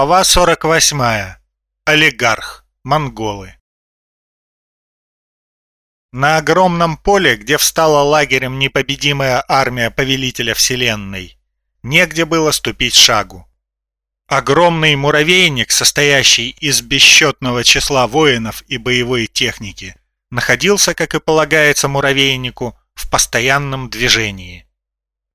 Глава 48. Олигарх. Монголы. На огромном поле, где встала лагерем непобедимая армия Повелителя Вселенной, негде было ступить шагу. Огромный муравейник, состоящий из бесчетного числа воинов и боевой техники, находился, как и полагается муравейнику, в постоянном движении.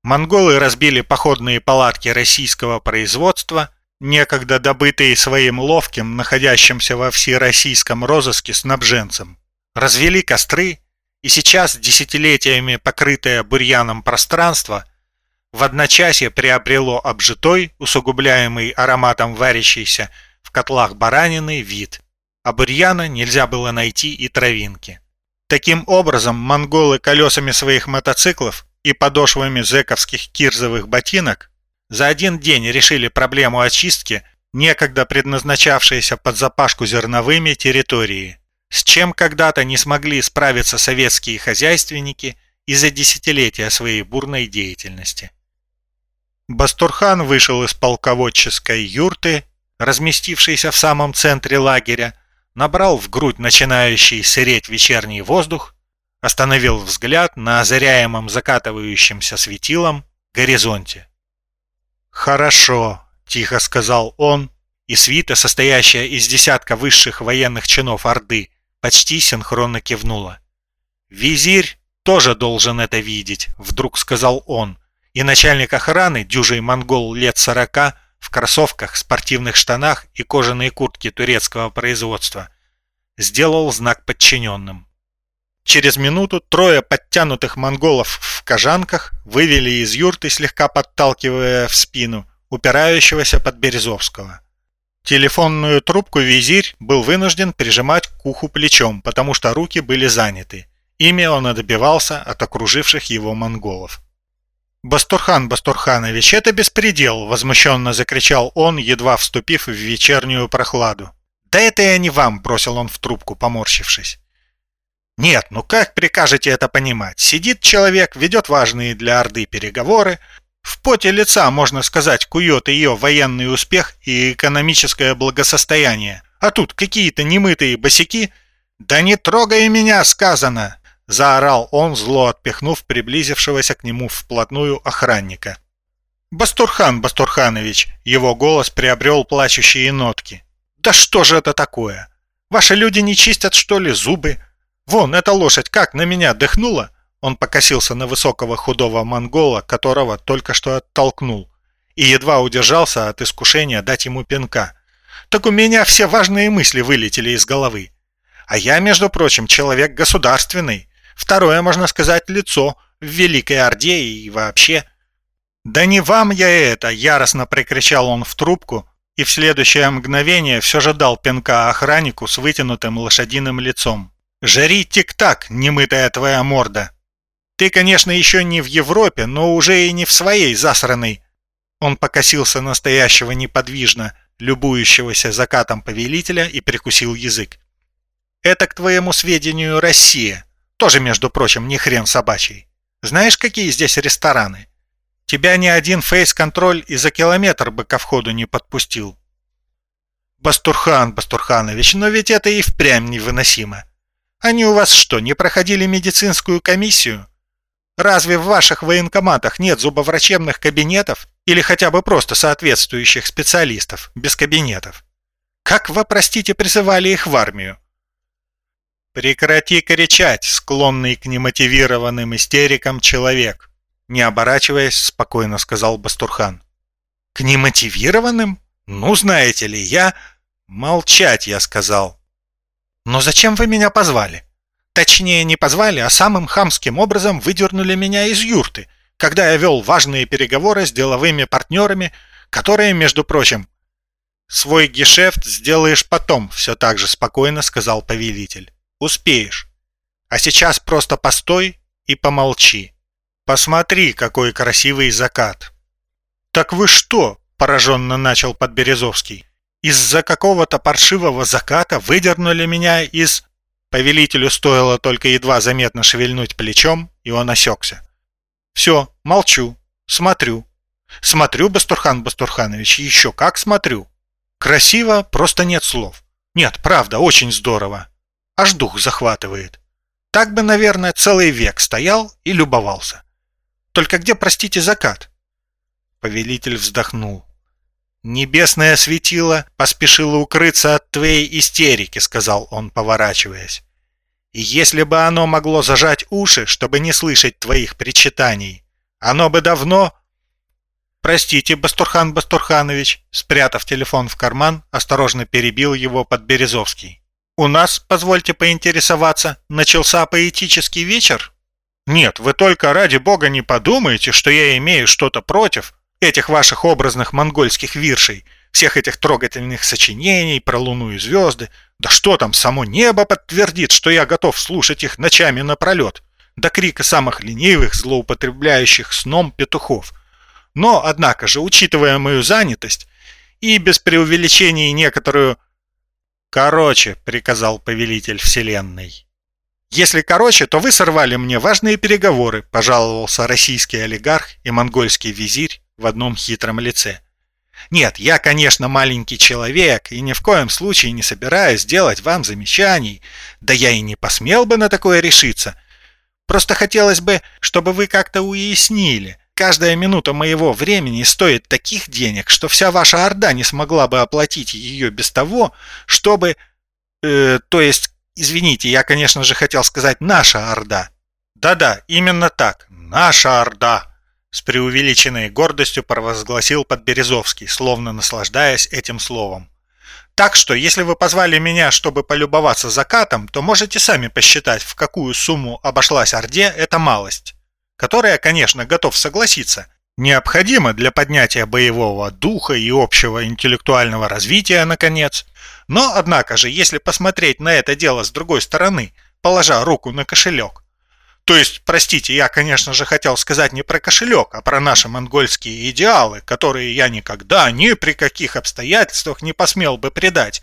Монголы разбили походные палатки российского производства – некогда добытые своим ловким, находящимся во всероссийском розыске снабженцем. Развели костры, и сейчас десятилетиями покрытое бурьяном пространство в одночасье приобрело обжитой, усугубляемый ароматом варящийся в котлах баранины вид, а бурьяна нельзя было найти и травинки. Таким образом, монголы колесами своих мотоциклов и подошвами зэковских кирзовых ботинок за один день решили проблему очистки некогда предназначавшейся под запашку зерновыми территории, с чем когда-то не смогли справиться советские хозяйственники из-за десятилетия своей бурной деятельности. Бастурхан вышел из полководческой юрты, разместившейся в самом центре лагеря, набрал в грудь начинающий сыреть вечерний воздух, остановил взгляд на озаряемом закатывающимся светилом горизонте. «Хорошо», — тихо сказал он, и свита, состоящая из десятка высших военных чинов Орды, почти синхронно кивнула. «Визирь тоже должен это видеть», — вдруг сказал он, и начальник охраны, дюжий монгол лет сорока, в кроссовках, спортивных штанах и кожаной куртке турецкого производства, сделал знак подчиненным. Через минуту трое подтянутых монголов в кожанках вывели из юрты, слегка подталкивая в спину, упирающегося под Березовского. Телефонную трубку визирь был вынужден прижимать к уху плечом, потому что руки были заняты. Ими он добивался от окруживших его монголов. «Бастурхан Бастурханович, это беспредел!» – возмущенно закричал он, едва вступив в вечернюю прохладу. «Да это я не вам!» – бросил он в трубку, поморщившись. Нет, ну как прикажете это понимать? Сидит человек, ведет важные для Орды переговоры, в поте лица, можно сказать, кует ее военный успех и экономическое благосостояние. А тут какие-то немытые босики. «Да не трогай меня!» сказано! Заорал он, зло отпихнув приблизившегося к нему вплотную охранника. «Бастурхан Бастурханович!» Его голос приобрел плачущие нотки. «Да что же это такое? Ваши люди не чистят, что ли, зубы? «Вон, эта лошадь как на меня дыхнула!» Он покосился на высокого худого монгола, которого только что оттолкнул, и едва удержался от искушения дать ему пинка. «Так у меня все важные мысли вылетели из головы. А я, между прочим, человек государственный. Второе, можно сказать, лицо в Великой Орде и вообще...» «Да не вам я это!» – яростно прикричал он в трубку, и в следующее мгновение все же дал пинка охраннику с вытянутым лошадиным лицом. «Жари тик-так, немытая твоя морда! Ты, конечно, еще не в Европе, но уже и не в своей засранной!» Он покосился настоящего неподвижно, любующегося закатом повелителя и прикусил язык. «Это, к твоему сведению, Россия. Тоже, между прочим, не хрен собачий. Знаешь, какие здесь рестораны? Тебя ни один фейс-контроль и за километр бы ко входу не подпустил». «Бастурхан, Бастурханович, но ведь это и впрямь невыносимо. Они у вас что, не проходили медицинскую комиссию? Разве в ваших военкоматах нет зубоврачебных кабинетов или хотя бы просто соответствующих специалистов без кабинетов? Как вы, простите, призывали их в армию? Прекрати кричать, склонный к немотивированным истерикам человек. Не оборачиваясь, спокойно сказал Бастурхан. К немотивированным? Ну, знаете ли, я... Молчать, я сказал. «Но зачем вы меня позвали?» Точнее, не позвали, а самым хамским образом выдернули меня из юрты, когда я вел важные переговоры с деловыми партнерами, которые, между прочим, «Свой гешефт сделаешь потом», — все так же спокойно сказал повелитель. «Успеешь. А сейчас просто постой и помолчи. Посмотри, какой красивый закат». «Так вы что?» — пораженно начал Подберезовский. Из-за какого-то паршивого заката выдернули меня из... Повелителю стоило только едва заметно шевельнуть плечом, и он осекся. Все, молчу, смотрю. Смотрю, Бастурхан Бастурханович, еще как смотрю. Красиво, просто нет слов. Нет, правда, очень здорово. Аж дух захватывает. Так бы, наверное, целый век стоял и любовался. Только где, простите, закат? Повелитель вздохнул. «Небесное светило поспешило укрыться от твоей истерики», — сказал он, поворачиваясь. «И если бы оно могло зажать уши, чтобы не слышать твоих причитаний, оно бы давно...» «Простите, Бастурхан Бастурханович», — спрятав телефон в карман, осторожно перебил его Подберезовский. «У нас, позвольте поинтересоваться, начался поэтический вечер?» «Нет, вы только ради бога не подумайте, что я имею что-то против, этих ваших образных монгольских виршей, всех этих трогательных сочинений про луну и звезды. Да что там, само небо подтвердит, что я готов слушать их ночами напролет, до крика самых ленивых, злоупотребляющих сном петухов. Но, однако же, учитывая мою занятость и без преувеличений некоторую... «Короче», — приказал повелитель вселенной. «Если короче, то вы сорвали мне важные переговоры», — пожаловался российский олигарх и монгольский визирь в одном хитром лице. Нет, я, конечно, маленький человек и ни в коем случае не собираюсь делать вам замечаний, да я и не посмел бы на такое решиться. Просто хотелось бы, чтобы вы как-то уяснили. Каждая минута моего времени стоит таких денег, что вся ваша орда не смогла бы оплатить ее без того, чтобы... Э, то есть, извините, я, конечно же, хотел сказать «наша орда». Да-да, именно так, «наша орда». С преувеличенной гордостью провозгласил Подберезовский, словно наслаждаясь этим словом. Так что, если вы позвали меня, чтобы полюбоваться закатом, то можете сами посчитать, в какую сумму обошлась Орде эта малость, которая, конечно, готов согласиться, необходима для поднятия боевого духа и общего интеллектуального развития, наконец. Но, однако же, если посмотреть на это дело с другой стороны, положа руку на кошелек, то есть, простите, я, конечно же, хотел сказать не про кошелек, а про наши монгольские идеалы, которые я никогда ни при каких обстоятельствах не посмел бы предать,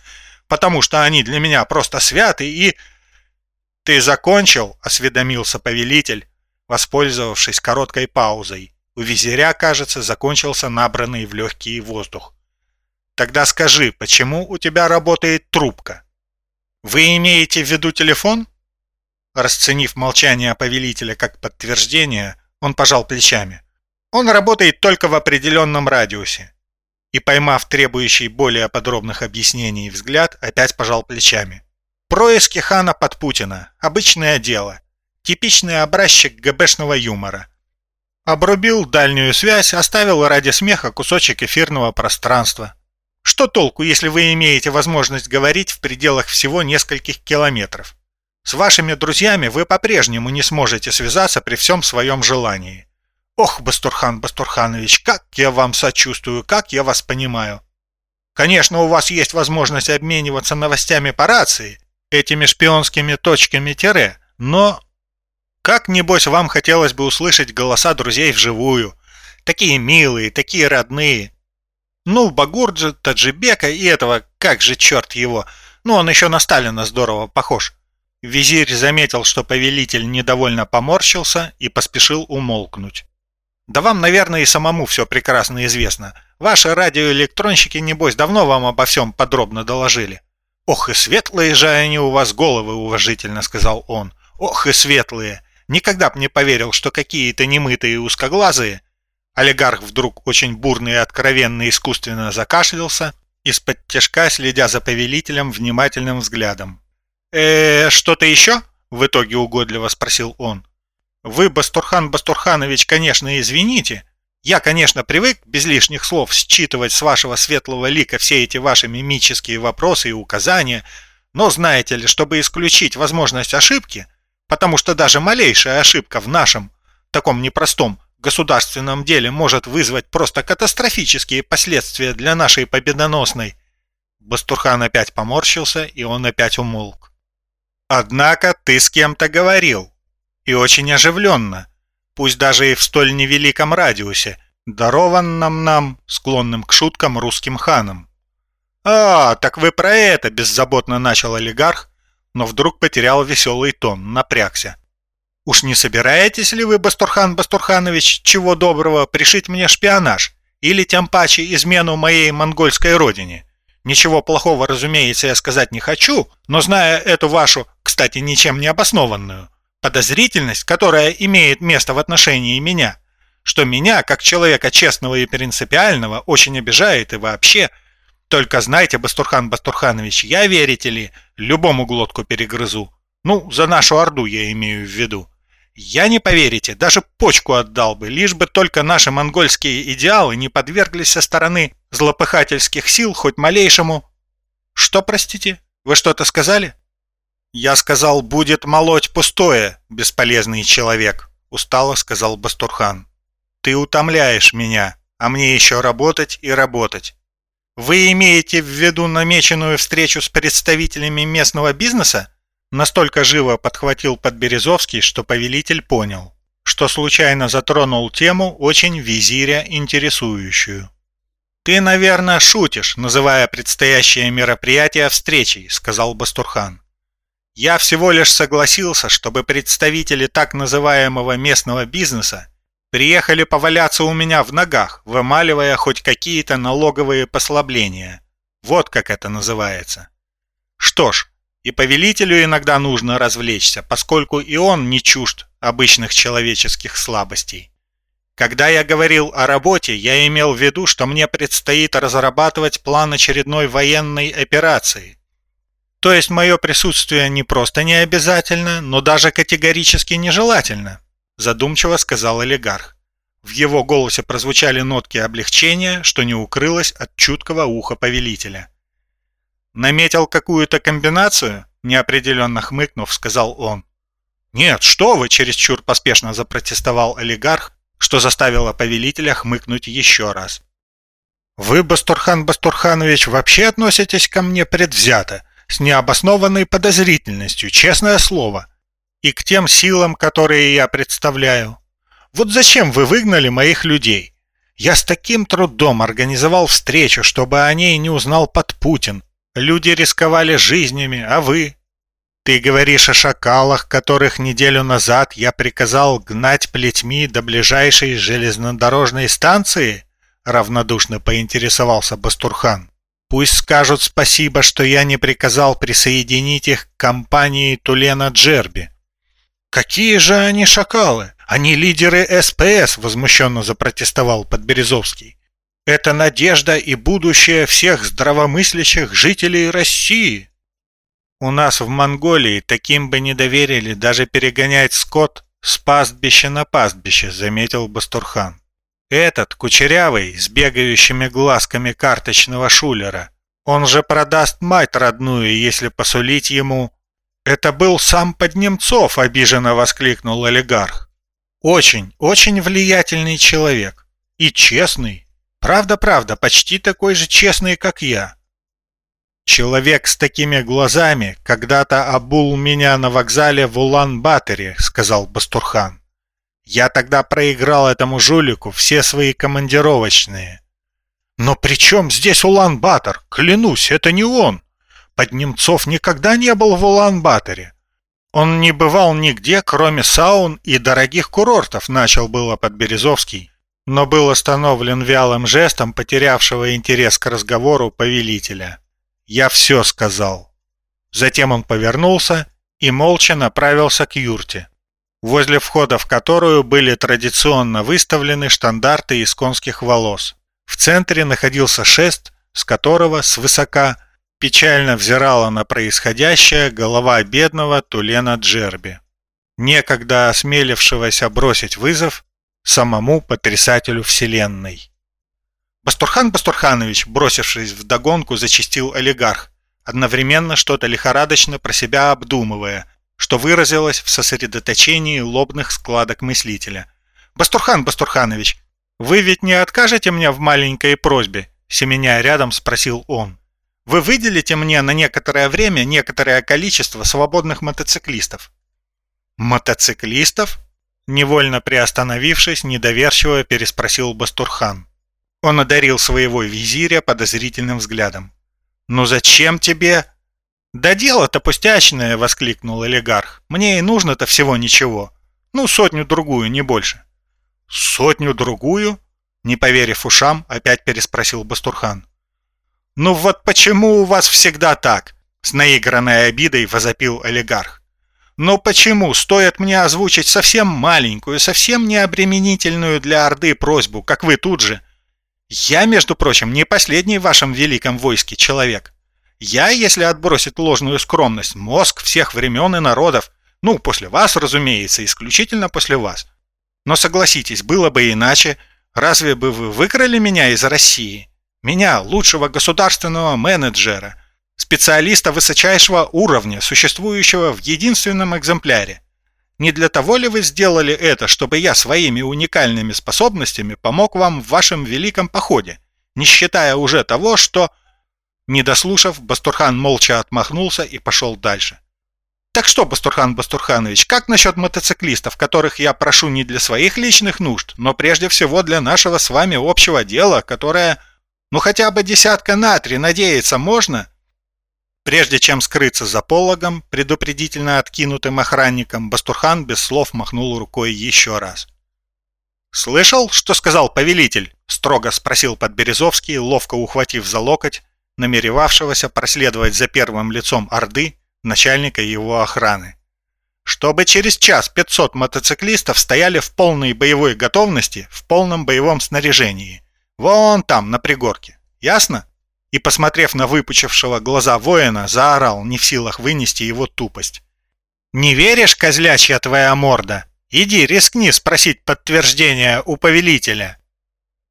потому что они для меня просто святы и... «Ты закончил?» — осведомился повелитель, воспользовавшись короткой паузой. У визиря, кажется, закончился набранный в легкий воздух. «Тогда скажи, почему у тебя работает трубка?» «Вы имеете в виду телефон?» Расценив молчание повелителя как подтверждение, он пожал плечами. Он работает только в определенном радиусе. И, поймав требующий более подробных объяснений взгляд, опять пожал плечами. Происки хана под Путина. Обычное дело. Типичный образчик ГБшного юмора. Обрубил дальнюю связь, оставил ради смеха кусочек эфирного пространства. Что толку, если вы имеете возможность говорить в пределах всего нескольких километров? С вашими друзьями вы по-прежнему не сможете связаться при всем своем желании. Ох, Бастурхан Бастурханович, как я вам сочувствую, как я вас понимаю. Конечно, у вас есть возможность обмениваться новостями по рации, этими шпионскими точками тире, но... Как, небось, вам хотелось бы услышать голоса друзей вживую. Такие милые, такие родные. Ну, Багурджи, Таджибека и этого, как же черт его, ну он еще на Сталина здорово похож. Визирь заметил, что повелитель недовольно поморщился и поспешил умолкнуть. «Да вам, наверное, и самому все прекрасно известно. Ваши радиоэлектронщики, небось, давно вам обо всем подробно доложили». «Ох и светлые же они у вас головы», — уважительно сказал он. «Ох и светлые! Никогда б не поверил, что какие-то немытые узкоглазые...» Олигарх вдруг очень бурно и откровенно искусственно закашлялся, из-под тяжка следя за повелителем внимательным взглядом э что-то еще?» — в итоге угодливо спросил он. «Вы, Бастурхан Бастурханович, конечно, извините. Я, конечно, привык без лишних слов считывать с вашего светлого лика все эти ваши мимические вопросы и указания, но знаете ли, чтобы исключить возможность ошибки, потому что даже малейшая ошибка в нашем, таком непростом, государственном деле может вызвать просто катастрофические последствия для нашей победоносной...» Бастурхан опять поморщился, и он опять умолк. Однако ты с кем-то говорил. И очень оживленно. Пусть даже и в столь невеликом радиусе, дарованном нам, склонным к шуткам русским ханам. «А, так вы про это!» – беззаботно начал олигарх, но вдруг потерял веселый тон, напрягся. «Уж не собираетесь ли вы, Бастурхан Бастурханович, чего доброго, пришить мне шпионаж или тем паче измену моей монгольской родине? Ничего плохого, разумеется, я сказать не хочу, но зная эту вашу, кстати, ничем не обоснованную, подозрительность, которая имеет место в отношении меня, что меня, как человека честного и принципиального, очень обижает и вообще. Только знайте, Бастурхан Бастурханович, я, верите ли, любому глотку перегрызу. Ну, за нашу Орду я имею в виду. Я не поверите, даже почку отдал бы, лишь бы только наши монгольские идеалы не подверглись со стороны злопыхательских сил хоть малейшему... Что, простите? Вы что-то сказали? Я сказал, будет молоть пустое, бесполезный человек, устало сказал Бастурхан. Ты утомляешь меня, а мне еще работать и работать. Вы имеете в виду намеченную встречу с представителями местного бизнеса? Настолько живо подхватил Подберезовский, что повелитель понял, что случайно затронул тему очень визиря интересующую. «Ты, наверное, шутишь, называя предстоящее мероприятие встречей», — сказал Бастурхан. «Я всего лишь согласился, чтобы представители так называемого местного бизнеса приехали поваляться у меня в ногах, вымаливая хоть какие-то налоговые послабления. Вот как это называется. Что ж, и повелителю иногда нужно развлечься, поскольку и он не чужд обычных человеческих слабостей. Когда я говорил о работе, я имел в виду, что мне предстоит разрабатывать план очередной военной операции. То есть мое присутствие не просто не обязательно, но даже категорически нежелательно, задумчиво сказал олигарх. В его голосе прозвучали нотки облегчения, что не укрылось от чуткого уха повелителя. «Наметил какую-то комбинацию?» – неопределенно хмыкнув, сказал он. «Нет, что вы!» – чересчур поспешно запротестовал олигарх, что заставило повелителя хмыкнуть еще раз. «Вы, Бастурхан Бастурханович, вообще относитесь ко мне предвзято, с необоснованной подозрительностью, честное слово, и к тем силам, которые я представляю. Вот зачем вы выгнали моих людей? Я с таким трудом организовал встречу, чтобы о ней не узнал под Путин, Люди рисковали жизнями, а вы? Ты говоришь о шакалах, которых неделю назад я приказал гнать плетьми до ближайшей железнодорожной станции? Равнодушно поинтересовался Бастурхан. Пусть скажут спасибо, что я не приказал присоединить их к компании Тулена Джерби. Какие же они шакалы? Они лидеры СПС, возмущенно запротестовал Подберезовский. Это надежда и будущее всех здравомыслящих жителей России. У нас в Монголии таким бы не доверили даже перегонять скот с пастбища на пастбище, заметил Бастурхан. Этот, кучерявый, с бегающими глазками карточного шулера, он же продаст мать родную, если посулить ему... Это был сам Поднемцов, обиженно воскликнул олигарх. Очень, очень влиятельный человек. И честный, Правда-правда, почти такой же честный, как я. Человек с такими глазами когда-то обул меня на вокзале в Улан-Баторе, сказал Бастурхан. Я тогда проиграл этому жулику все свои командировочные. Но при чем здесь Улан-Батор? Клянусь, это не он. Поднемцов никогда не был в Улан-Баторе. Он не бывал нигде, кроме саун и дорогих курортов, начал было Подберезовский но был остановлен вялым жестом потерявшего интерес к разговору повелителя. «Я все сказал». Затем он повернулся и молча направился к юрте, возле входа в которую были традиционно выставлены штандарты из конских волос. В центре находился шест, с которого свысока печально взирала на происходящее голова бедного Тулена Джерби, некогда осмелившегося бросить вызов самому потрясателю вселенной. Бастурхан Бастурханович, бросившись в догонку, зачистил олигарх, одновременно что-то лихорадочно про себя обдумывая, что выразилось в сосредоточении лобных складок мыслителя. «Бастурхан Бастурханович, вы ведь не откажете мне в маленькой просьбе?» Семеня рядом спросил он. «Вы выделите мне на некоторое время некоторое количество свободных мотоциклистов?» «Мотоциклистов?» Невольно приостановившись, недоверчиво переспросил Бастурхан. Он одарил своего визиря подозрительным взглядом. «Ну зачем тебе?» «Да дело-то пустячное!» — воскликнул олигарх. «Мне и нужно-то всего ничего. Ну, сотню-другую, не больше». «Сотню-другую?» Не поверив ушам, опять переспросил Бастурхан. «Ну вот почему у вас всегда так?» С наигранной обидой возопил олигарх. «Но почему стоит мне озвучить совсем маленькую, совсем необременительную для Орды просьбу, как вы тут же? Я, между прочим, не последний в вашем великом войске человек. Я, если отбросить ложную скромность, мозг всех времен и народов, ну, после вас, разумеется, исключительно после вас. Но согласитесь, было бы иначе, разве бы вы выкрали меня из России?» Меня, лучшего государственного менеджера, специалиста высочайшего уровня, существующего в единственном экземпляре. Не для того ли вы сделали это, чтобы я своими уникальными способностями помог вам в вашем великом походе, не считая уже того, что...» Не дослушав, Бастурхан молча отмахнулся и пошел дальше. «Так что, Бастурхан Бастурханович, как насчет мотоциклистов, которых я прошу не для своих личных нужд, но прежде всего для нашего с вами общего дела, которое...» Ну хотя бы десятка на три надеяться можно?» Прежде чем скрыться за пологом, предупредительно откинутым охранником, Бастурхан без слов махнул рукой еще раз. «Слышал, что сказал повелитель?» – строго спросил Подберезовский, ловко ухватив за локоть, намеревавшегося проследовать за первым лицом Орды, начальника его охраны. «Чтобы через час 500 мотоциклистов стояли в полной боевой готовности, в полном боевом снаряжении. Вон там, на пригорке. Ясно?» И, посмотрев на выпучившего глаза воина, заорал, не в силах вынести его тупость. «Не веришь, козлячья твоя морда? Иди, рискни спросить подтверждение у повелителя».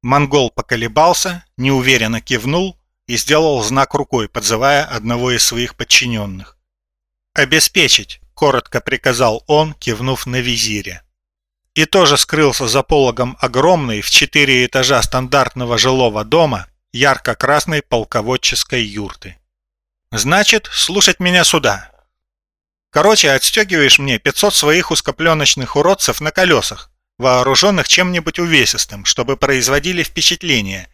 Монгол поколебался, неуверенно кивнул и сделал знак рукой, подзывая одного из своих подчиненных. «Обеспечить», — коротко приказал он, кивнув на визире и тоже скрылся за пологом огромной в четыре этажа стандартного жилого дома ярко-красной полководческой юрты. «Значит, слушать меня сюда. Короче, отстегиваешь мне 500 своих узкопленочных уродцев на колесах, вооруженных чем-нибудь увесистым, чтобы производили впечатление.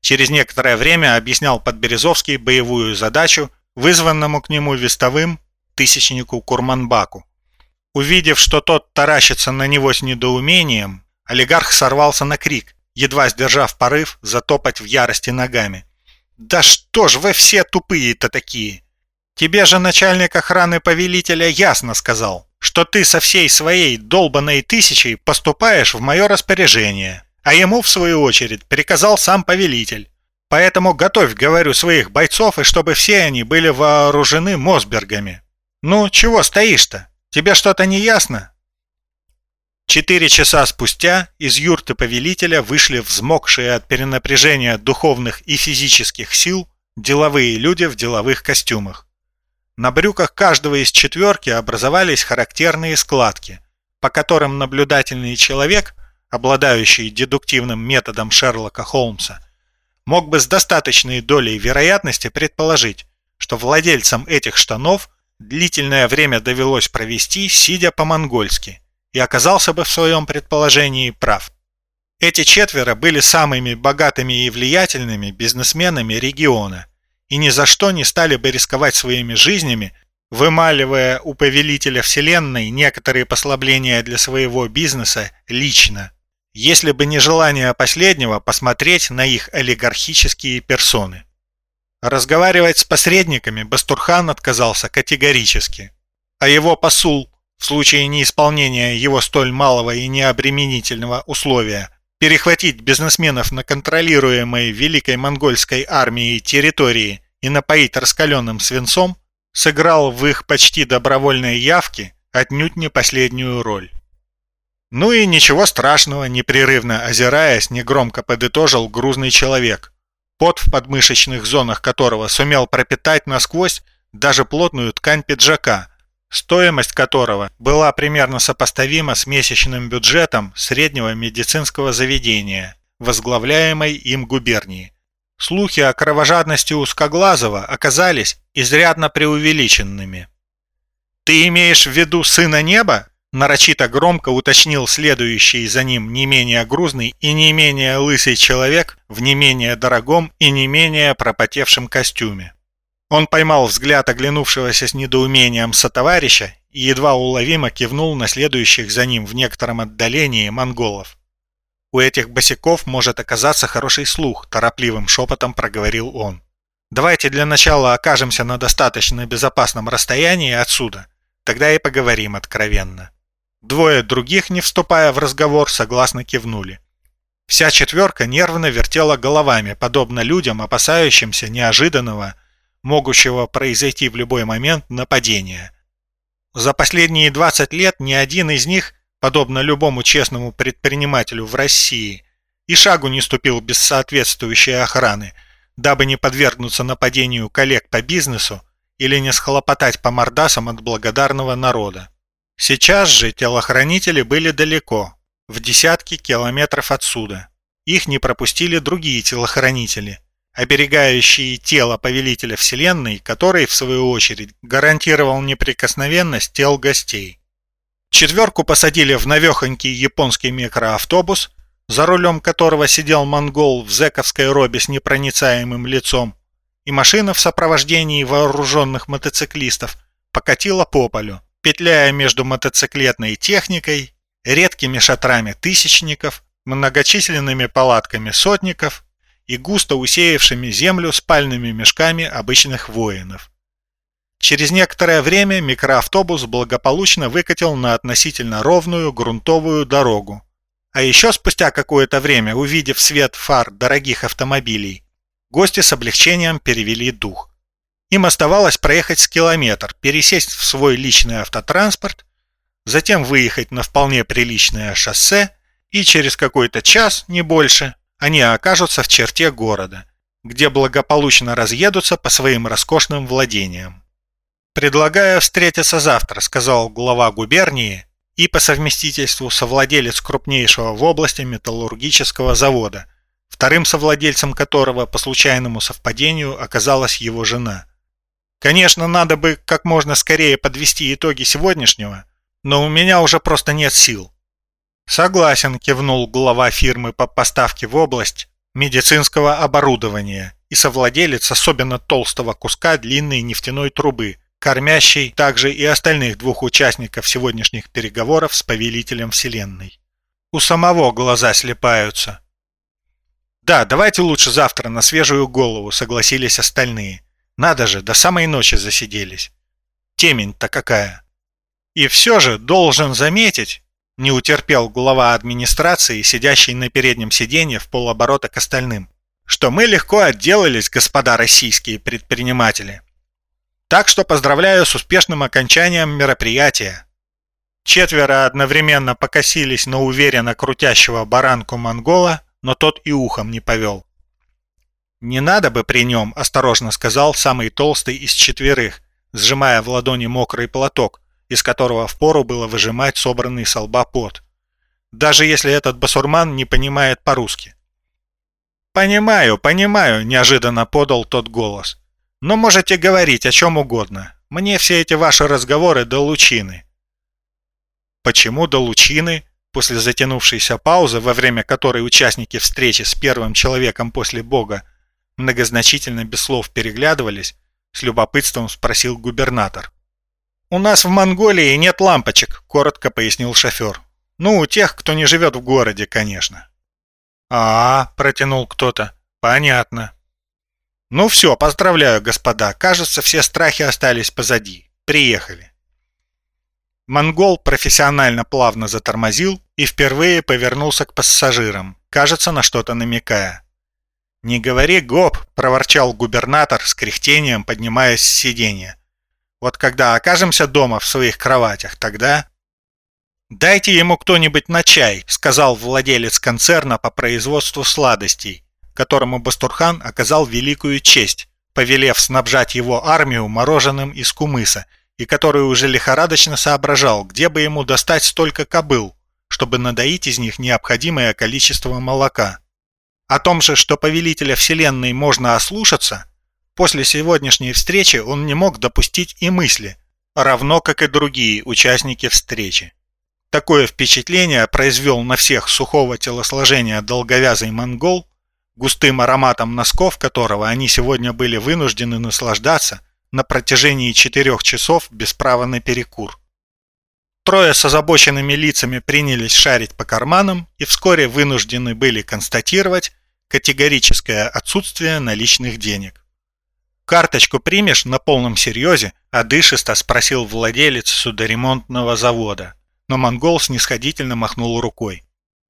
Через некоторое время объяснял Подберезовский боевую задачу, вызванному к нему вестовым тысячнику Курманбаку. Увидев, что тот таращится на него с недоумением, олигарх сорвался на крик, едва сдержав порыв затопать в ярости ногами. «Да что ж вы все тупые-то такие! Тебе же начальник охраны повелителя ясно сказал, что ты со всей своей долбанной тысячей поступаешь в мое распоряжение, а ему, в свою очередь, приказал сам повелитель. Поэтому готовь, говорю, своих бойцов, и чтобы все они были вооружены Мосбергами. Ну, чего стоишь-то? Тебе что-то не ясно?» Четыре часа спустя из юрты повелителя вышли взмокшие от перенапряжения духовных и физических сил деловые люди в деловых костюмах. На брюках каждого из четверки образовались характерные складки, по которым наблюдательный человек, обладающий дедуктивным методом Шерлока Холмса, мог бы с достаточной долей вероятности предположить, что владельцам этих штанов длительное время довелось провести, сидя по-монгольски, и оказался бы в своем предположении прав. Эти четверо были самыми богатыми и влиятельными бизнесменами региона и ни за что не стали бы рисковать своими жизнями, вымаливая у повелителя вселенной некоторые послабления для своего бизнеса лично, если бы не желание последнего посмотреть на их олигархические персоны. Разговаривать с посредниками Бастурхан отказался категорически, а его посул в случае неисполнения его столь малого и необременительного условия перехватить бизнесменов на контролируемой Великой Монгольской армией территории и напоить раскаленным свинцом, сыграл в их почти добровольной явке отнюдь не последнюю роль. Ну и ничего страшного, непрерывно озираясь, негромко подытожил грузный человек, пот в подмышечных зонах которого сумел пропитать насквозь даже плотную ткань пиджака, стоимость которого была примерно сопоставима с месячным бюджетом среднего медицинского заведения, возглавляемой им губернии. Слухи о кровожадности Узкоглазого оказались изрядно преувеличенными. «Ты имеешь в виду сына неба?» Нарочито громко уточнил следующий за ним не менее грузный и не менее лысый человек в не менее дорогом и не менее пропотевшем костюме. Он поймал взгляд оглянувшегося с недоумением сотоварища и едва уловимо кивнул на следующих за ним в некотором отдалении монголов. «У этих босиков может оказаться хороший слух», – торопливым шепотом проговорил он. Давайте для начала окажемся на достаточно безопасном расстоянии отсюда, тогда и поговорим откровенно». Двое других, не вступая в разговор, согласно кивнули. Вся четверка нервно вертела головами, подобно людям, опасающимся неожиданного, могущего произойти в любой момент нападения. За последние 20 лет ни один из них, подобно любому честному предпринимателю в России, и шагу не ступил без соответствующей охраны, дабы не подвергнуться нападению коллег по бизнесу или не схлопотать по мордасам от благодарного народа. Сейчас же телохранители были далеко, в десятки километров отсюда. Их не пропустили другие телохранители, оберегающие тело повелителя Вселенной, который, в свою очередь, гарантировал неприкосновенность тел гостей. Четверку посадили в навехонький японский микроавтобус, за рулем которого сидел монгол в зэковской робе с непроницаемым лицом, и машина в сопровождении вооруженных мотоциклистов покатила по полю, петляя между мотоциклетной техникой, редкими шатрами тысячников, многочисленными палатками сотников и густо усеявшими землю спальными мешками обычных воинов. Через некоторое время микроавтобус благополучно выкатил на относительно ровную грунтовую дорогу. А еще спустя какое-то время, увидев свет фар дорогих автомобилей, гости с облегчением перевели дух. Им оставалось проехать с километр, пересесть в свой личный автотранспорт, затем выехать на вполне приличное шоссе, и через какой-то час, не больше, они окажутся в черте города, где благополучно разъедутся по своим роскошным владениям. «Предлагаю встретиться завтра», — сказал глава губернии и по совместительству совладелец крупнейшего в области металлургического завода, вторым совладельцем которого по случайному совпадению оказалась его жена — Конечно, надо бы как можно скорее подвести итоги сегодняшнего, но у меня уже просто нет сил. Согласен, кивнул глава фирмы по поставке в область медицинского оборудования и совладелец особенно толстого куска длинной нефтяной трубы, кормящей также и остальных двух участников сегодняшних переговоров с повелителем Вселенной. У самого глаза слепаются. Да, давайте лучше завтра на свежую голову, согласились остальные. Надо же, до самой ночи засиделись. Темень-то какая. И все же должен заметить, не утерпел глава администрации, сидящий на переднем сиденье в полоборота к остальным, что мы легко отделались, господа российские предприниматели. Так что поздравляю с успешным окончанием мероприятия. Четверо одновременно покосились на уверенно крутящего баранку монгола, но тот и ухом не повел. «Не надо бы при нем», – осторожно сказал самый толстый из четверых, сжимая в ладони мокрый платок, из которого впору было выжимать собранный со лба пот. Даже если этот басурман не понимает по-русски. «Понимаю, понимаю», – неожиданно подал тот голос. «Но можете говорить о чем угодно. Мне все эти ваши разговоры до лучины». «Почему до лучины?» После затянувшейся паузы, во время которой участники встречи с первым человеком после Бога многозначительно без слов переглядывались, с любопытством спросил губернатор. «У нас в Монголии нет лампочек», – коротко пояснил шофер. «Ну, у тех, кто не живет в городе, конечно». «А, -а – протянул кто-то. Понятно». «Ну все, поздравляю, господа. Кажется, все страхи остались позади. Приехали». Монгол профессионально плавно затормозил и впервые повернулся к пассажирам, кажется, на что-то намекая. «Не говори гоп!» – проворчал губернатор с кряхтением, поднимаясь с сиденья. «Вот когда окажемся дома в своих кроватях, тогда...» «Дайте ему кто-нибудь на чай», – сказал владелец концерна по производству сладостей, которому Бастурхан оказал великую честь, повелев снабжать его армию мороженым из кумыса, и который уже лихорадочно соображал, где бы ему достать столько кобыл, чтобы надоить из них необходимое количество молока. О том же, что повелителя Вселенной можно ослушаться, после сегодняшней встречи он не мог допустить и мысли, равно как и другие участники встречи. Такое впечатление произвел на всех сухого телосложения долговязый монгол, густым ароматом носков которого они сегодня были вынуждены наслаждаться на протяжении четырех часов без права на перекур. Трое с озабоченными лицами принялись шарить по карманам и вскоре вынуждены были констатировать, категорическое отсутствие наличных денег. Карточку примешь на полном серьезе?» – одышисто спросил владелец судоремонтного завода. Но монгол снисходительно махнул рукой.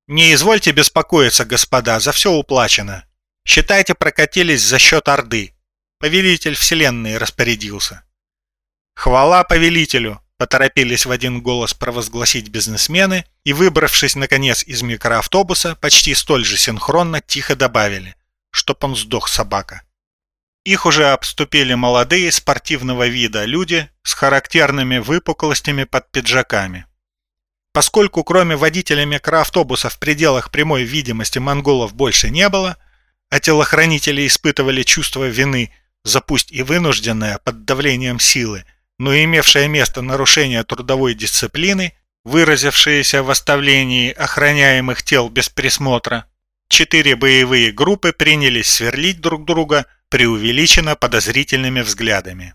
«Не извольте беспокоиться, господа, за все уплачено. Считайте, прокатились за счет Орды. Повелитель Вселенной распорядился». «Хвала повелителю!» – поторопились в один голос провозгласить бизнесмены и, выбравшись, наконец, из микроавтобуса, почти столь же синхронно тихо добавили, чтоб он сдох, собака. Их уже обступили молодые спортивного вида люди с характерными выпуклостями под пиджаками. Поскольку кроме водителя микроавтобуса в пределах прямой видимости монголов больше не было, а телохранители испытывали чувство вины за пусть и вынужденное под давлением силы, но имевшее место нарушение трудовой дисциплины, выразившееся в оставлении охраняемых тел без присмотра, четыре боевые группы принялись сверлить друг друга преувеличенно подозрительными взглядами.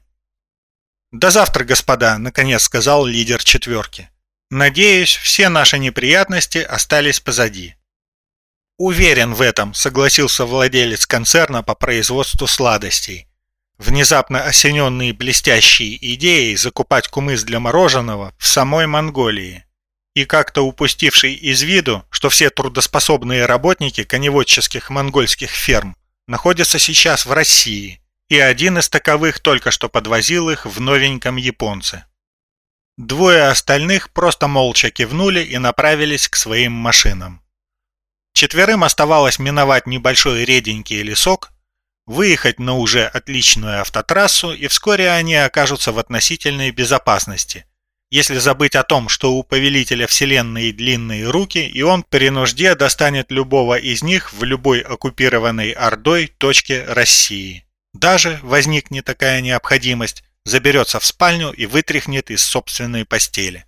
«До завтра, господа», — наконец сказал лидер четверки. «Надеюсь, все наши неприятности остались позади». «Уверен в этом», — согласился владелец концерна по производству сладостей. Внезапно осененный блестящей идеей закупать кумыс для мороженого в самой Монголии и как-то упустивший из виду, что все трудоспособные работники коневодческих монгольских ферм находится сейчас в России, и один из таковых только что подвозил их в новеньком японце. Двое остальных просто молча кивнули и направились к своим машинам. Четверым оставалось миновать небольшой реденький лесок, выехать на уже отличную автотрассу, и вскоре они окажутся в относительной безопасности – если забыть о том, что у повелителя вселенной длинные руки, и он при нужде достанет любого из них в любой оккупированной Ордой точке России. Даже, возникнет такая необходимость, заберется в спальню и вытряхнет из собственной постели.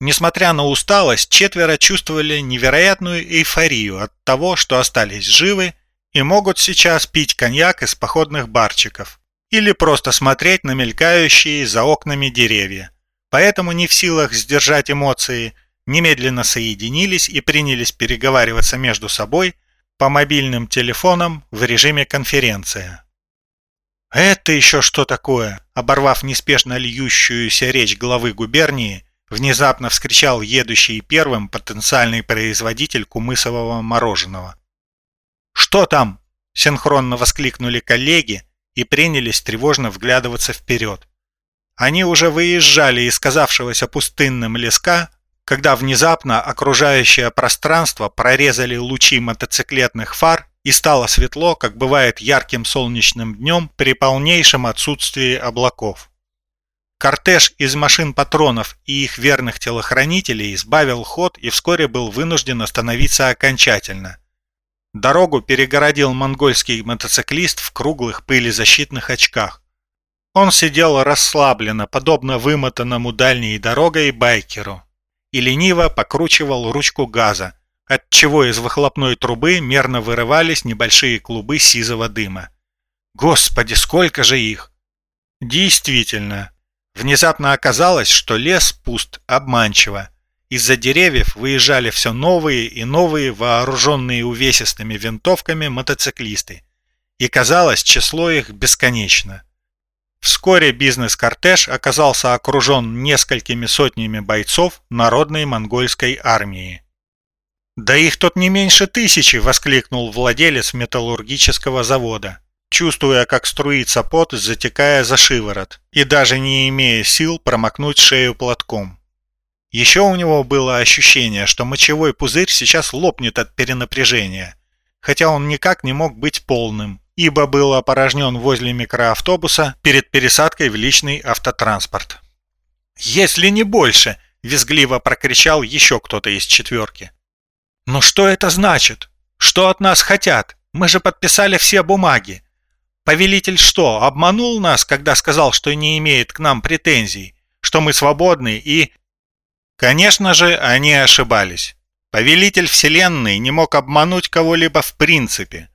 Несмотря на усталость, четверо чувствовали невероятную эйфорию от того, что остались живы и могут сейчас пить коньяк из походных барчиков или просто смотреть на мелькающие за окнами деревья поэтому не в силах сдержать эмоции, немедленно соединились и принялись переговариваться между собой по мобильным телефонам в режиме конференция. «Это еще что такое?» Оборвав неспешно льющуюся речь главы губернии, внезапно вскричал едущий первым потенциальный производитель кумысового мороженого. «Что там?» – синхронно воскликнули коллеги и принялись тревожно вглядываться вперед. Они уже выезжали из казавшегося пустынным леска, когда внезапно окружающее пространство прорезали лучи мотоциклетных фар и стало светло, как бывает ярким солнечным днем при полнейшем отсутствии облаков. Кортеж из машин патронов и их верных телохранителей избавил ход и вскоре был вынужден остановиться окончательно. Дорогу перегородил монгольский мотоциклист в круглых пылезащитных очках. Он сидел расслабленно, подобно вымотанному дальней дорогой байкеру, и лениво покручивал ручку газа, отчего из выхлопной трубы мерно вырывались небольшие клубы сизого дыма. Господи, сколько же их! Действительно, внезапно оказалось, что лес пуст обманчиво. Из-за деревьев выезжали все новые и новые вооруженные увесистыми винтовками мотоциклисты. И казалось, число их бесконечно. Вскоре бизнес-кортеж оказался окружен несколькими сотнями бойцов народной монгольской армии. «Да их тут не меньше тысячи!» – воскликнул владелец металлургического завода, чувствуя, как струится пот, затекая за шиворот, и даже не имея сил промокнуть шею платком. Еще у него было ощущение, что мочевой пузырь сейчас лопнет от перенапряжения, хотя он никак не мог быть полным, ибо был опорожнен возле микроавтобуса перед пересадкой в личный автотранспорт. «Если не больше!» – визгливо прокричал еще кто-то из четверки. «Но что это значит? Что от нас хотят? Мы же подписали все бумаги. Повелитель что, обманул нас, когда сказал, что не имеет к нам претензий, что мы свободны и...» Конечно же, они ошибались. Повелитель Вселенной не мог обмануть кого-либо в принципе.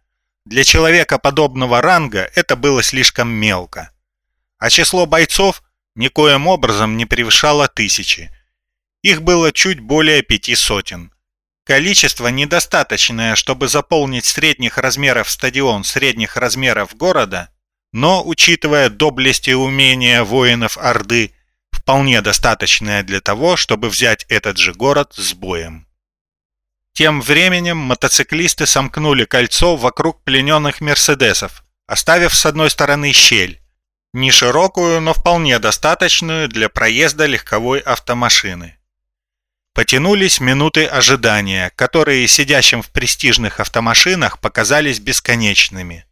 Для человека подобного ранга это было слишком мелко. А число бойцов никоим образом не превышало тысячи. Их было чуть более пяти сотен. Количество недостаточное, чтобы заполнить средних размеров стадион средних размеров города, но, учитывая доблесть и умения воинов Орды, вполне достаточное для того, чтобы взять этот же город с боем. Тем временем мотоциклисты сомкнули кольцо вокруг плененных «Мерседесов», оставив с одной стороны щель, не широкую, но вполне достаточную для проезда легковой автомашины. Потянулись минуты ожидания, которые сидящим в престижных автомашинах показались бесконечными.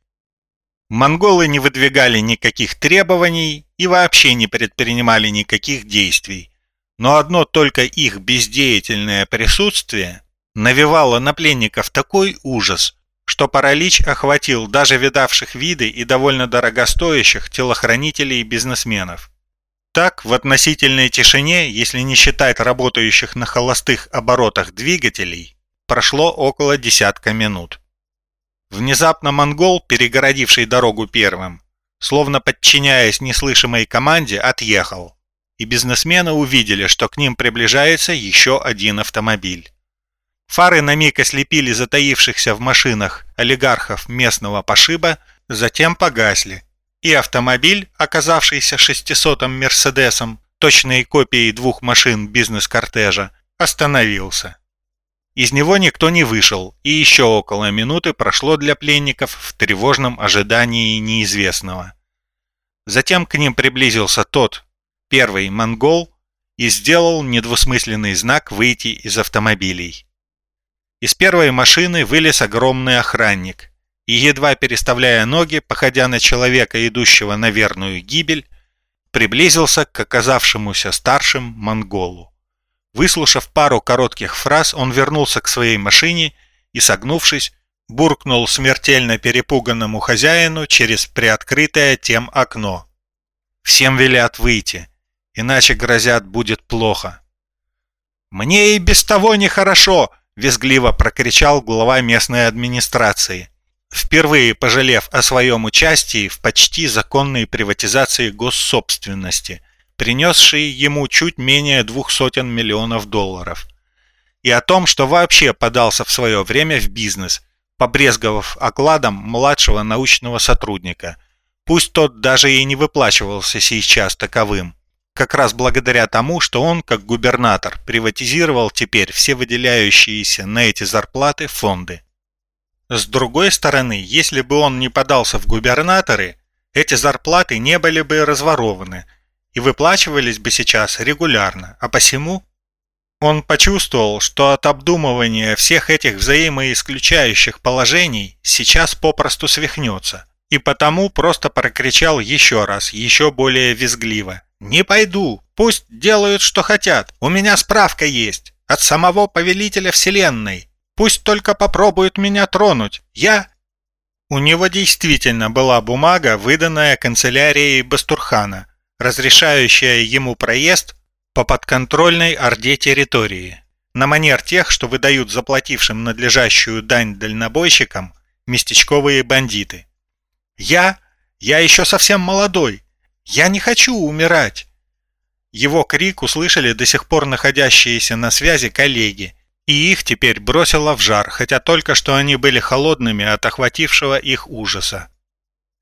Монголы не выдвигали никаких требований и вообще не предпринимали никаких действий. Но одно только их бездеятельное присутствие навевало на пленников такой ужас, что паралич охватил даже видавших виды и довольно дорогостоящих телохранителей и бизнесменов. Так, в относительной тишине, если не считать работающих на холостых оборотах двигателей, прошло около десятка минут. Внезапно монгол, перегородивший дорогу первым, словно подчиняясь неслышимой команде, отъехал, и бизнесмены увидели, что к ним приближается еще один автомобиль. Фары на миг ослепили затаившихся в машинах олигархов местного пошиба, затем погасли, и автомобиль, оказавшийся 600-м «Мерседесом», точной копией двух машин бизнес-кортежа, остановился. Из него никто не вышел, и еще около минуты прошло для пленников в тревожном ожидании неизвестного. Затем к ним приблизился тот, первый монгол, и сделал недвусмысленный знак выйти из автомобилей. Из первой машины вылез огромный охранник, и едва переставляя ноги, походя на человека, идущего на верную гибель, приблизился к оказавшемуся старшим монголу. Выслушав пару коротких фраз, он вернулся к своей машине и, согнувшись, буркнул смертельно перепуганному хозяину через приоткрытое тем окно. «Всем велят выйти, иначе грозят будет плохо». «Мне и без того нехорошо!» – визгливо прокричал глава местной администрации, впервые пожалев о своем участии в почти законной приватизации госсобственности – принесший ему чуть менее двух сотен миллионов долларов. И о том, что вообще подался в свое время в бизнес, побрезговав окладом младшего научного сотрудника. Пусть тот даже и не выплачивался сейчас таковым. Как раз благодаря тому, что он, как губернатор, приватизировал теперь все выделяющиеся на эти зарплаты фонды. С другой стороны, если бы он не подался в губернаторы, эти зарплаты не были бы разворованы, и выплачивались бы сейчас регулярно, а посему он почувствовал, что от обдумывания всех этих взаимоисключающих положений сейчас попросту свихнется, и потому просто прокричал еще раз, еще более визгливо. «Не пойду! Пусть делают, что хотят! У меня справка есть! От самого повелителя вселенной! Пусть только попробуют меня тронуть! Я...» У него действительно была бумага, выданная канцелярией Бастурхана – разрешающая ему проезд по подконтрольной Орде территории, на манер тех, что выдают заплатившим надлежащую дань дальнобойщикам местечковые бандиты. «Я? Я еще совсем молодой! Я не хочу умирать!» Его крик услышали до сих пор находящиеся на связи коллеги, и их теперь бросило в жар, хотя только что они были холодными от охватившего их ужаса.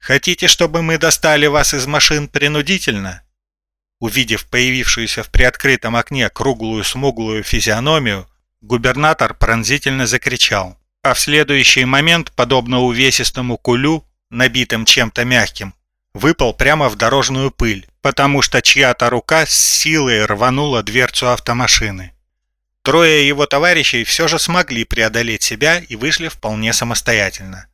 Хотите, чтобы мы достали вас из машин принудительно?» Увидев появившуюся в приоткрытом окне круглую смуглую физиономию, губернатор пронзительно закричал, а в следующий момент, подобно увесистому кулю, набитым чем-то мягким, выпал прямо в дорожную пыль, потому что чья-то рука с силой рванула дверцу автомашины. Трое его товарищей все же смогли преодолеть себя и вышли вполне самостоятельно.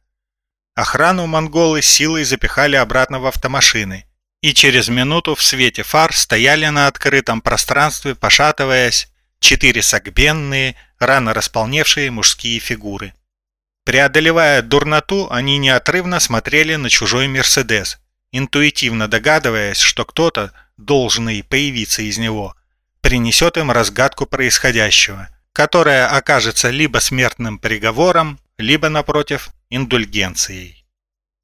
Охрану монголы силой запихали обратно в автомашины, и через минуту в свете фар стояли на открытом пространстве, пошатываясь, четыре согбенные, рано располневшие мужские фигуры. Преодолевая дурноту, они неотрывно смотрели на чужой «Мерседес», интуитивно догадываясь, что кто-то, должный появиться из него, принесет им разгадку происходящего, которая окажется либо смертным приговором, либо, напротив, индульгенцией.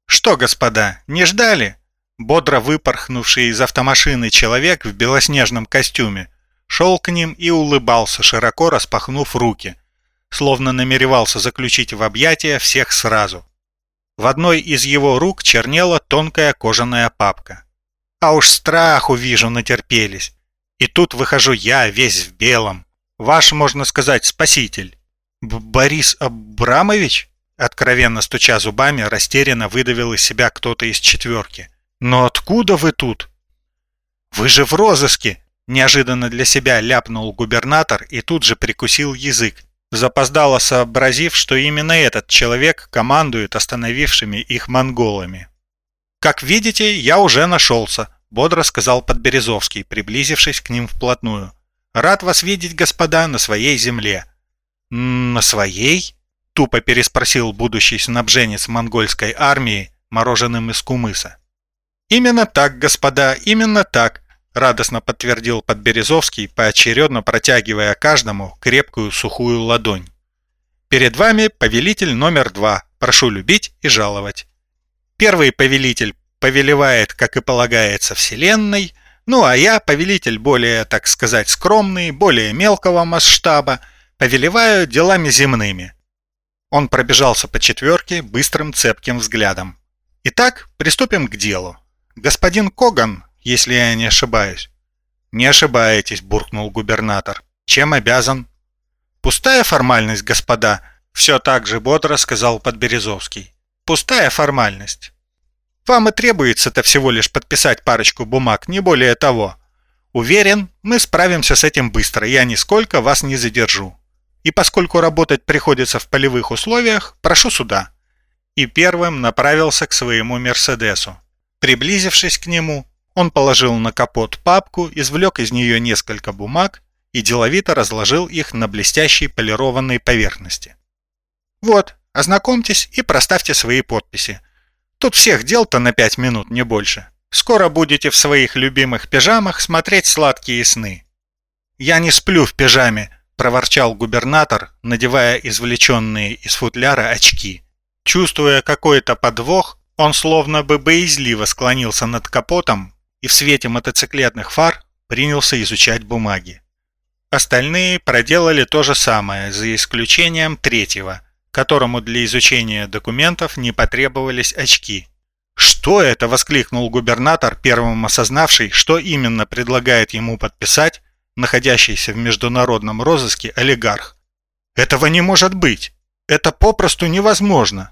«Что, господа, не ждали?» Бодро выпорхнувший из автомашины человек в белоснежном костюме шел к ним и улыбался, широко распахнув руки, словно намеревался заключить в объятия всех сразу. В одной из его рук чернела тонкая кожаная папка. А уж страху вижу, натерпелись. И тут выхожу я, весь в белом. Ваш, можно сказать, спаситель. Б Борис Абрамович? Откровенно стуча зубами, растерянно выдавил из себя кто-то из четверки. «Но откуда вы тут?» «Вы же в розыске!» Неожиданно для себя ляпнул губернатор и тут же прикусил язык, запоздало сообразив, что именно этот человек командует остановившими их монголами. «Как видите, я уже нашелся», — бодро сказал Подберезовский, приблизившись к ним вплотную. «Рад вас видеть, господа, на своей земле». «На своей?» — тупо переспросил будущий снабженец монгольской армии, мороженым из кумыса. «Именно так, господа, именно так», радостно подтвердил Подберезовский, поочередно протягивая каждому крепкую сухую ладонь. Перед вами повелитель номер два. Прошу любить и жаловать. Первый повелитель повелевает, как и полагается, вселенной, ну а я, повелитель более, так сказать, скромный, более мелкого масштаба, повелеваю делами земными. Он пробежался по четверке быстрым цепким взглядом. Итак, приступим к делу. Господин Коган если я не ошибаюсь». «Не ошибаетесь», – буркнул губернатор. «Чем обязан?» «Пустая формальность, господа», – все так же бодро сказал Подберезовский. «Пустая формальность. Вам и требуется-то всего лишь подписать парочку бумаг, не более того. Уверен, мы справимся с этим быстро, я нисколько вас не задержу. И поскольку работать приходится в полевых условиях, прошу сюда». И первым направился к своему «Мерседесу». Приблизившись к нему, он положил на капот папку, извлек из нее несколько бумаг и деловито разложил их на блестящей полированной поверхности. «Вот, ознакомьтесь и проставьте свои подписи. Тут всех дел-то на пять минут, не больше. Скоро будете в своих любимых пижамах смотреть сладкие сны». «Я не сплю в пижаме», – проворчал губернатор, надевая извлеченные из футляра очки. Чувствуя какой-то подвох, он словно бы боязливо склонился над капотом, и в свете мотоциклетных фар принялся изучать бумаги. Остальные проделали то же самое, за исключением третьего, которому для изучения документов не потребовались очки. «Что это?» – воскликнул губернатор, первым осознавший, что именно предлагает ему подписать находящийся в международном розыске олигарх. «Этого не может быть! Это попросту невозможно!»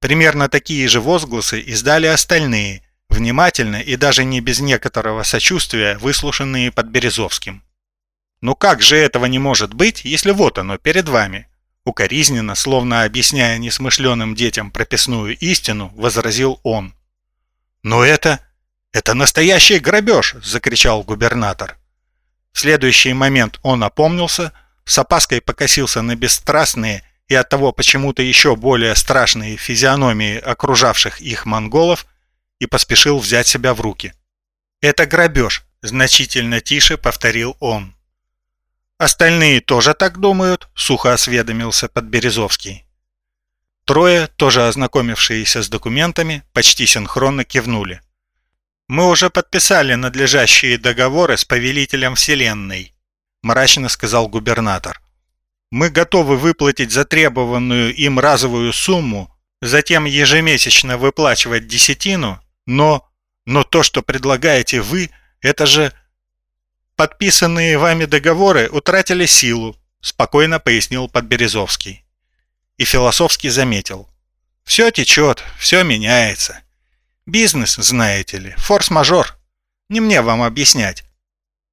Примерно такие же возгласы издали остальные, внимательно и даже не без некоторого сочувствия выслушанные под Березовским. «Ну как же этого не может быть, если вот оно перед вами?» Укоризненно, словно объясняя несмышленым детям прописную истину, возразил он. «Но это... это настоящий грабеж!» – закричал губернатор. В следующий момент он опомнился, с опаской покосился на бесстрастные и оттого почему-то еще более страшные физиономии окружавших их монголов и поспешил взять себя в руки. «Это грабеж», – значительно тише повторил он. «Остальные тоже так думают?» – сухо осведомился Подберезовский. Трое, тоже ознакомившиеся с документами, почти синхронно кивнули. «Мы уже подписали надлежащие договоры с повелителем Вселенной», – мрачно сказал губернатор. «Мы готовы выплатить затребованную им разовую сумму, затем ежемесячно выплачивать десятину но... но то, что предлагаете вы, это же... Подписанные вами договоры утратили силу, спокойно пояснил Подберезовский. И философски заметил. Все течет, все меняется. Бизнес, знаете ли, форс-мажор. Не мне вам объяснять.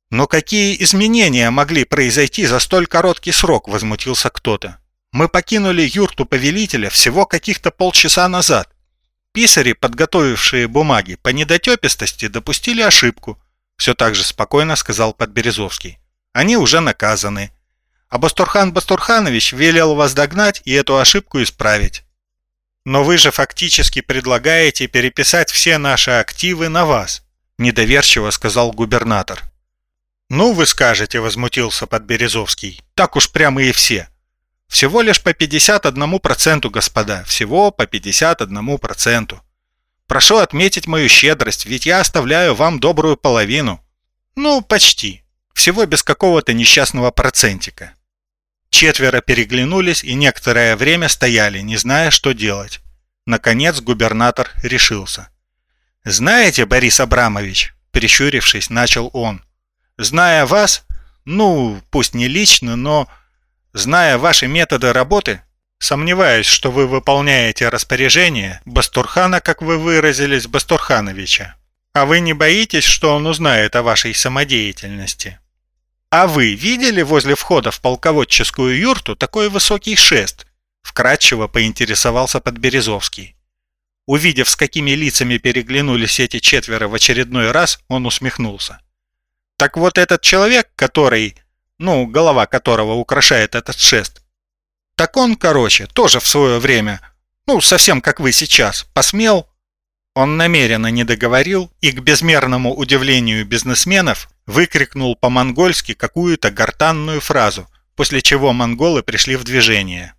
Но какие изменения могли произойти за столь короткий срок, возмутился кто-то. Мы покинули юрту повелителя всего каких-то полчаса назад. Писари, подготовившие бумаги по недотепистости, допустили ошибку, все так же спокойно сказал Подберезовский. Они уже наказаны. А Бастурхан Бастурханович велел вас догнать и эту ошибку исправить. Но вы же фактически предлагаете переписать все наши активы на вас, недоверчиво сказал губернатор. Ну, вы скажете, возмутился Подберезовский. Так уж прямо и все. Всего лишь по 51%, господа, всего по 51%. Прошу отметить мою щедрость, ведь я оставляю вам добрую половину. Ну, почти. Всего без какого-то несчастного процентика. Четверо переглянулись и некоторое время стояли, не зная, что делать. Наконец губернатор решился. «Знаете, Борис Абрамович», — прищурившись, начал он, «зная вас, ну, пусть не лично, но зная ваши методы работы, сомневаюсь, что вы выполняете распоряжение Бастурхана, как вы выразились, Бастурхановича. А вы не боитесь, что он узнает о вашей самодеятельности? А вы видели возле входа в полководческую юрту такой высокий шест? Вкратчиво поинтересовался Подберезовский. Увидев, с какими лицами переглянулись эти четверо в очередной раз, он усмехнулся. Так вот этот человек, который, ну, голова которого украшает этот шест, так он, короче, тоже в свое время, ну, совсем как вы сейчас, посмел... Он намеренно не договорил и, к безмерному удивлению бизнесменов, выкрикнул по-монгольски какую-то гортанную фразу, после чего монголы пришли в движение.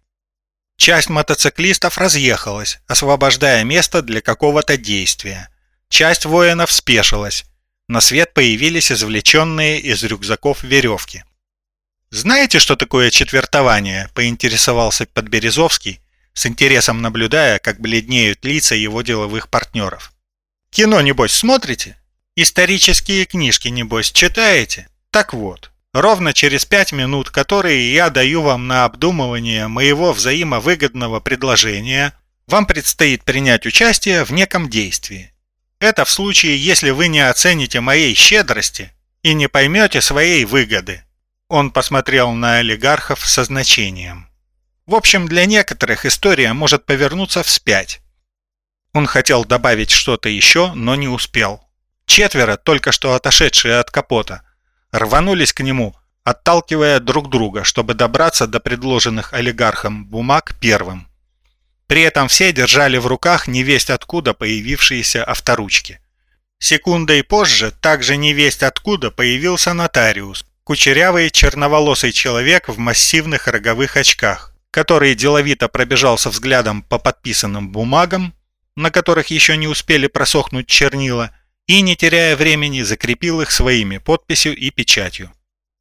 Часть мотоциклистов разъехалась, освобождая место для какого-то действия. Часть воинов спешилась. На свет появились извлеченные из рюкзаков веревки. «Знаете, что такое четвертование?» – поинтересовался Подберезовский, с интересом наблюдая, как бледнеют лица его деловых партнеров. «Кино, небось, смотрите? Исторические книжки, небось, читаете? Так вот, ровно через пять минут, которые я даю вам на обдумывание моего взаимовыгодного предложения, вам предстоит принять участие в неком действии. Это в случае, если вы не оцените моей щедрости и не поймете своей выгоды. Он посмотрел на олигархов со значением. В общем, для некоторых история может повернуться вспять. Он хотел добавить что-то еще, но не успел. Четверо, только что отошедшие от капота, рванулись к нему, отталкивая друг друга, чтобы добраться до предложенных олигархам бумаг первым. При этом все держали в руках невесть откуда появившиеся авторучки. Секундой позже также невесть откуда появился нотариус, кучерявый черноволосый человек в массивных роговых очках который деловито пробежался взглядом по подписанным бумагам, на которых еще не успели просохнуть чернила, и, не теряя времени, закрепил их своими подписью и печатью.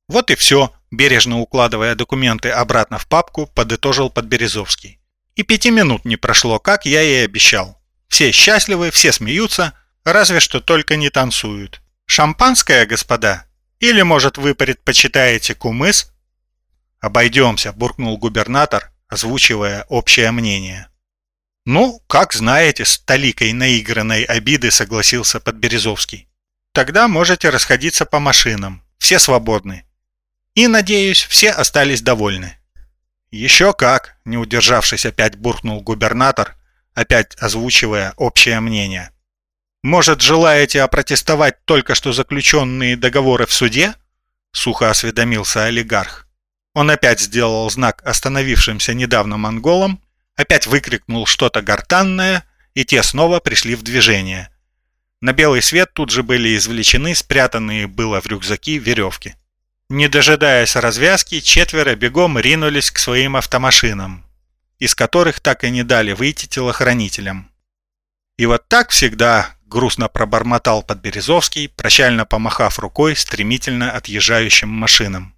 Вот и все, бережно укладывая документы обратно в папку, подытожил Подберезовский. И пяти минут не прошло, как я и обещал. Все счастливы, все смеются, разве что только не танцуют. Шампанское, господа? Или, может, вы предпочитаете кумыс «Обойдемся», – буркнул губернатор, озвучивая общее мнение. «Ну, как знаете, с толикой наигранной обиды согласился Подберезовский. Тогда можете расходиться по машинам, все свободны. И, надеюсь, все остались довольны». «Еще как!» – не удержавшись опять буркнул губернатор, опять озвучивая общее мнение. «Может, желаете опротестовать только что заключенные договоры в суде?» – сухо осведомился олигарх. Он опять сделал знак остановившимся недавно монголам, опять выкрикнул что-то гортанное, и те снова пришли в движение. На белый свет тут же были извлечены спрятанные было в рюкзаки веревки. Не дожидаясь развязки, четверо бегом ринулись к своим автомашинам, из которых так и не дали выйти телохранителям. И вот так всегда, грустно пробормотал Подберезовский, прощально помахав рукой стремительно отъезжающим машинам.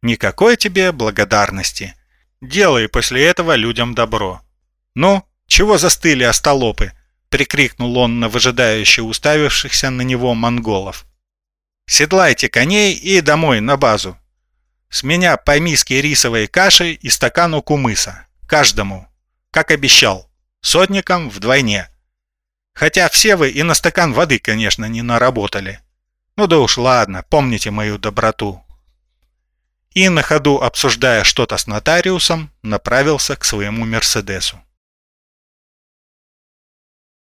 Никакой тебе благодарности. Делай после этого людям добро. Ну, чего застыли остолопы? Прикрикнул он на выжидающе уставившихся на него монголов. Седлайте коней и домой на базу. С меня по миске рисовой каши и стакану кумыса. Каждому. Как обещал. Сотникам вдвойне. Хотя все вы и на стакан воды, конечно, не наработали. Ну да уж ладно, помните мою доброту и на ходу обсуждая что-то с нотариусом, направился к своему Мерседесу.